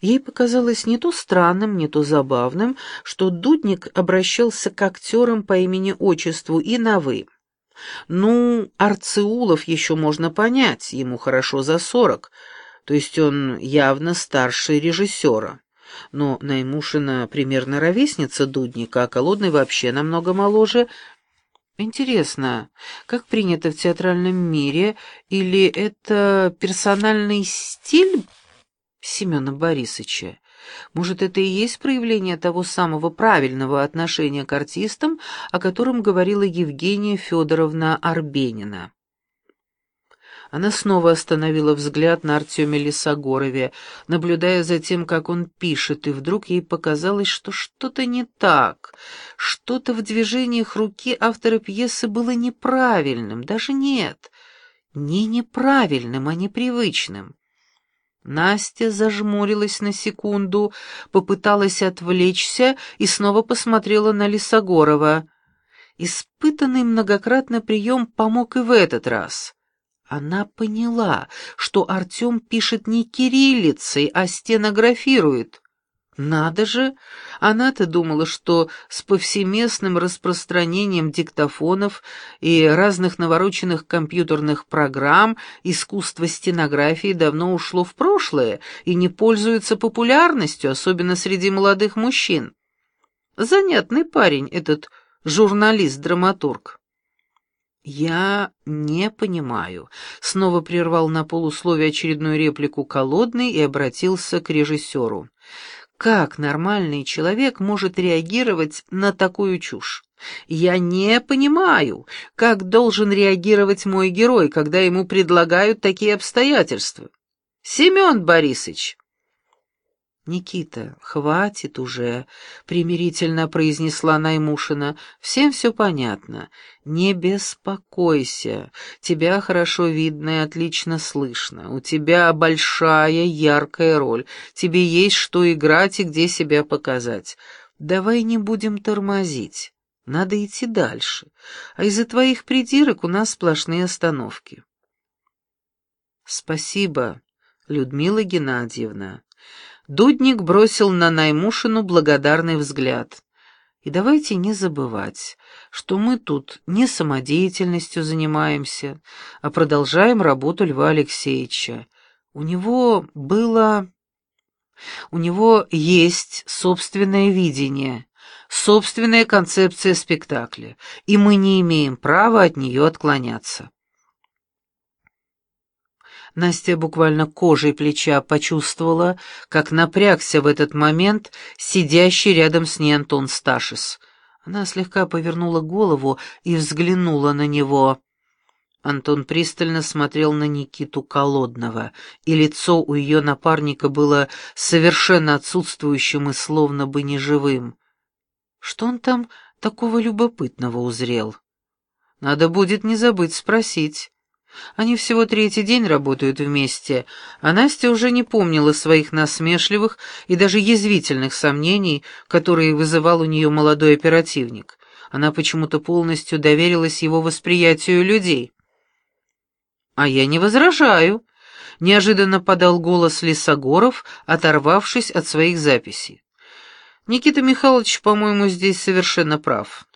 Ей показалось не то странным, не то забавным, что Дудник обращался к актерам по имени-отчеству и на «вы». Ну, Арцеулов еще можно понять, ему хорошо за сорок, то есть он явно старше режиссера. Но Наймушина примерно ровесница Дудника, а Колодный вообще намного моложе. Интересно, как принято в театральном мире, или это персональный стиль Семена Борисовича? Может, это и есть проявление того самого правильного отношения к артистам, о котором говорила Евгения Федоровна Арбенина. Она снова остановила взгляд на Артеме Лисогорове, наблюдая за тем, как он пишет, и вдруг ей показалось, что что-то не так, что-то в движениях руки автора пьесы было неправильным, даже нет, не неправильным, а непривычным. Настя зажмурилась на секунду, попыталась отвлечься и снова посмотрела на Лисогорова. Испытанный многократно прием помог и в этот раз. Она поняла, что Артем пишет не кириллицей, а стенографирует. Надо же! Она-то думала, что с повсеместным распространением диктофонов и разных навороченных компьютерных программ искусство стенографии давно ушло в прошлое и не пользуется популярностью, особенно среди молодых мужчин. Занятный парень этот журналист-драматург. «Я не понимаю», — снова прервал на полусловие очередную реплику Колодный и обратился к режиссеру. Как нормальный человек может реагировать на такую чушь? Я не понимаю, как должен реагировать мой герой, когда ему предлагают такие обстоятельства. Семен Борисович, «Никита, хватит уже», — примирительно произнесла Наймушина. «Всем все понятно. Не беспокойся. Тебя хорошо видно и отлично слышно. У тебя большая, яркая роль. Тебе есть что играть и где себя показать. Давай не будем тормозить. Надо идти дальше. А из-за твоих придирок у нас сплошные остановки». «Спасибо, Людмила Геннадьевна». Дудник бросил на Наймушину благодарный взгляд. И давайте не забывать, что мы тут не самодеятельностью занимаемся, а продолжаем работу Льва Алексеевича. У него было... У него есть собственное видение, собственная концепция спектакля, и мы не имеем права от нее отклоняться. Настя буквально кожей плеча почувствовала, как напрягся в этот момент сидящий рядом с ней Антон Сташис. Она слегка повернула голову и взглянула на него. Антон пристально смотрел на Никиту Колодного, и лицо у ее напарника было совершенно отсутствующим и словно бы неживым. Что он там такого любопытного узрел? Надо будет не забыть спросить. Они всего третий день работают вместе, а Настя уже не помнила своих насмешливых и даже язвительных сомнений, которые вызывал у нее молодой оперативник. Она почему-то полностью доверилась его восприятию людей. «А я не возражаю», — неожиданно подал голос Лисогоров, оторвавшись от своих записей. «Никита Михайлович, по-моему, здесь совершенно прав.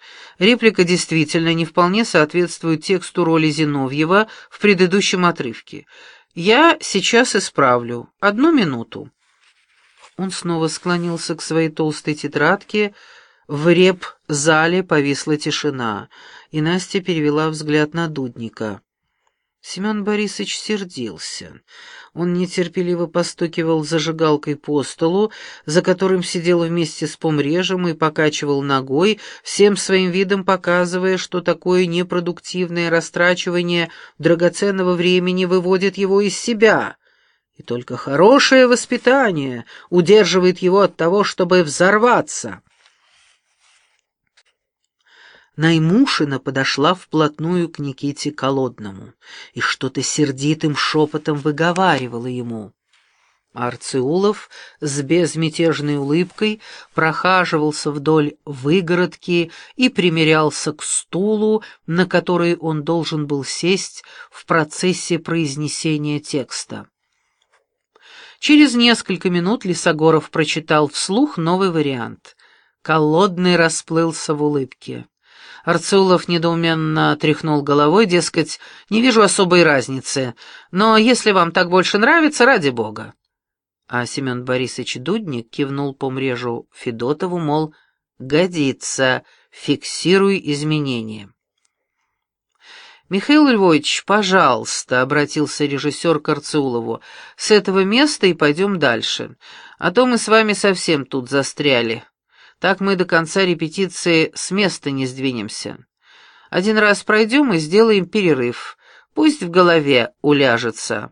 Реплика действительно не вполне соответствует тексту роли Зиновьева в предыдущем отрывке. «Я сейчас исправлю. Одну минуту». Он снова склонился к своей толстой тетрадке. В реп-зале повисла тишина, и Настя перевела взгляд на Дудника. Семен Борисович сердился. Он нетерпеливо постукивал зажигалкой по столу, за которым сидел вместе с помрежем и покачивал ногой, всем своим видом показывая, что такое непродуктивное растрачивание драгоценного времени выводит его из себя. И только хорошее воспитание удерживает его от того, чтобы взорваться. Наймушина подошла вплотную к Никите Колодному и что-то сердитым шепотом выговаривала ему. Арциулов с безмятежной улыбкой прохаживался вдоль выгородки и примерялся к стулу, на который он должен был сесть в процессе произнесения текста. Через несколько минут Лисогоров прочитал вслух новый вариант. Колодный расплылся в улыбке. Арцулов недоуменно тряхнул головой, дескать, не вижу особой разницы, но если вам так больше нравится, ради бога. А Семен Борисович Дудник кивнул по мрежу Федотову, мол, годится, фиксируй изменения. «Михаил Львович, пожалуйста», — обратился режиссер к Арцулову, — «с этого места и пойдем дальше, а то мы с вами совсем тут застряли». Так мы до конца репетиции с места не сдвинемся. Один раз пройдем и сделаем перерыв. Пусть в голове уляжется.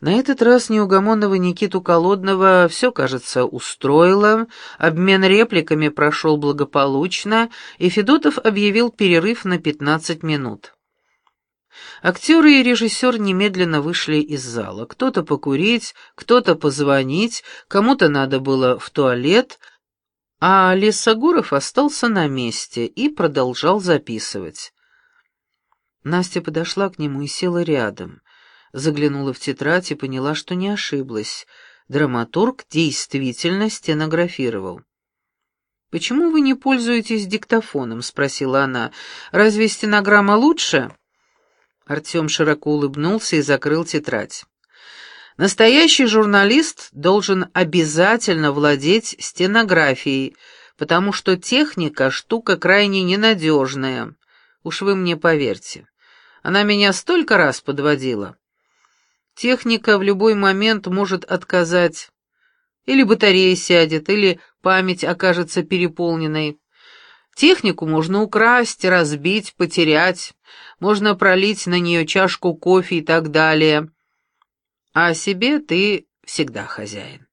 На этот раз неугомонного Никиту Колодного все, кажется, устроило, обмен репликами прошел благополучно, и Федотов объявил перерыв на пятнадцать минут. Актеры и режиссер немедленно вышли из зала. Кто-то покурить, кто-то позвонить, кому-то надо было в туалет — а Лесогоров остался на месте и продолжал записывать. Настя подошла к нему и села рядом. Заглянула в тетрадь и поняла, что не ошиблась. Драматург действительно стенографировал. «Почему вы не пользуетесь диктофоном?» — спросила она. «Разве стенограмма лучше?» Артем широко улыбнулся и закрыл тетрадь. Настоящий журналист должен обязательно владеть стенографией, потому что техника — штука крайне ненадежная. Уж вы мне поверьте. Она меня столько раз подводила. Техника в любой момент может отказать. Или батарея сядет, или память окажется переполненной. Технику можно украсть, разбить, потерять, можно пролить на нее чашку кофе и так далее а о себе ты всегда хозяин.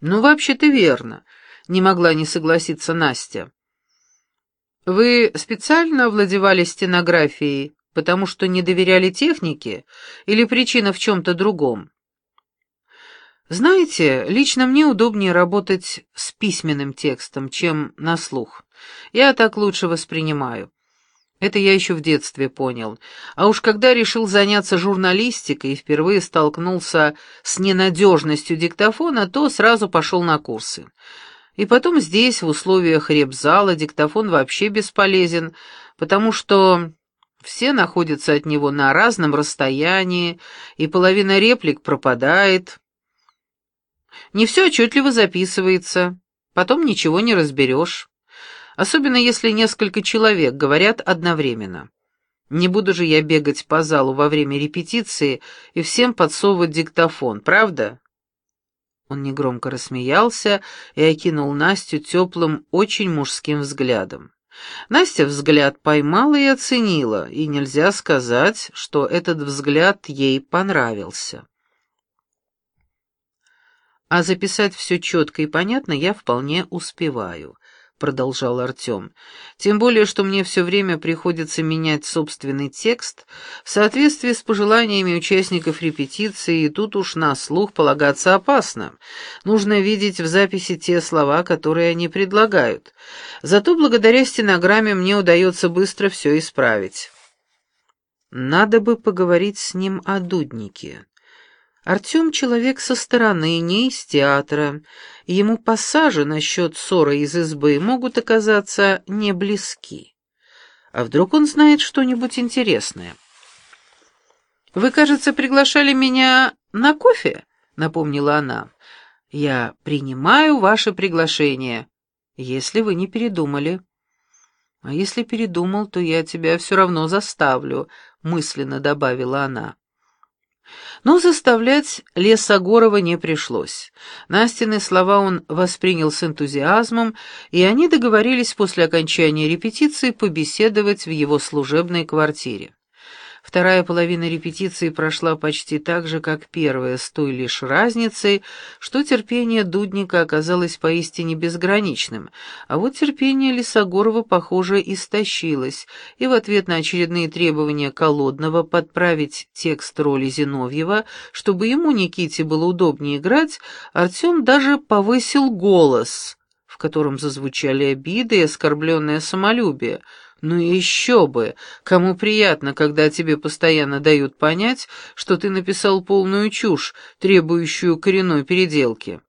Ну, вообще-то верно, не могла не согласиться Настя. Вы специально овладевали стенографией, потому что не доверяли технике, или причина в чем-то другом? Знаете, лично мне удобнее работать с письменным текстом, чем на слух. Я так лучше воспринимаю. Это я еще в детстве понял. А уж когда решил заняться журналистикой и впервые столкнулся с ненадежностью диктофона, то сразу пошел на курсы. И потом здесь, в условиях репзала, диктофон вообще бесполезен, потому что все находятся от него на разном расстоянии, и половина реплик пропадает. Не все отчетливо записывается, потом ничего не разберешь особенно если несколько человек говорят одновременно. Не буду же я бегать по залу во время репетиции и всем подсовывать диктофон, правда?» Он негромко рассмеялся и окинул Настю теплым, очень мужским взглядом. Настя взгляд поймала и оценила, и нельзя сказать, что этот взгляд ей понравился. А записать все четко и понятно я вполне успеваю. — продолжал Артем. «Тем более, что мне все время приходится менять собственный текст в соответствии с пожеланиями участников репетиции, и тут уж на слух полагаться опасно. Нужно видеть в записи те слова, которые они предлагают. Зато благодаря стенограмме мне удается быстро все исправить». «Надо бы поговорить с ним о дуднике». Артем человек со стороны, не из театра, ему пассажи насчет ссоры из избы могут оказаться не близки. А вдруг он знает что-нибудь интересное? «Вы, кажется, приглашали меня на кофе?» — напомнила она. «Я принимаю ваше приглашение, если вы не передумали». «А если передумал, то я тебя все равно заставлю», — мысленно добавила она. Но заставлять Лесогорова не пришлось. Настины слова он воспринял с энтузиазмом, и они договорились после окончания репетиции побеседовать в его служебной квартире. Вторая половина репетиции прошла почти так же, как первая, с той лишь разницей, что терпение Дудника оказалось поистине безграничным, а вот терпение Лисогорова, похоже, истощилось, и в ответ на очередные требования Колодного подправить текст роли Зиновьева, чтобы ему, Никите, было удобнее играть, Артем даже повысил голос, в котором зазвучали обиды и оскорбленное самолюбие — Ну еще бы! Кому приятно, когда тебе постоянно дают понять, что ты написал полную чушь, требующую коренной переделки.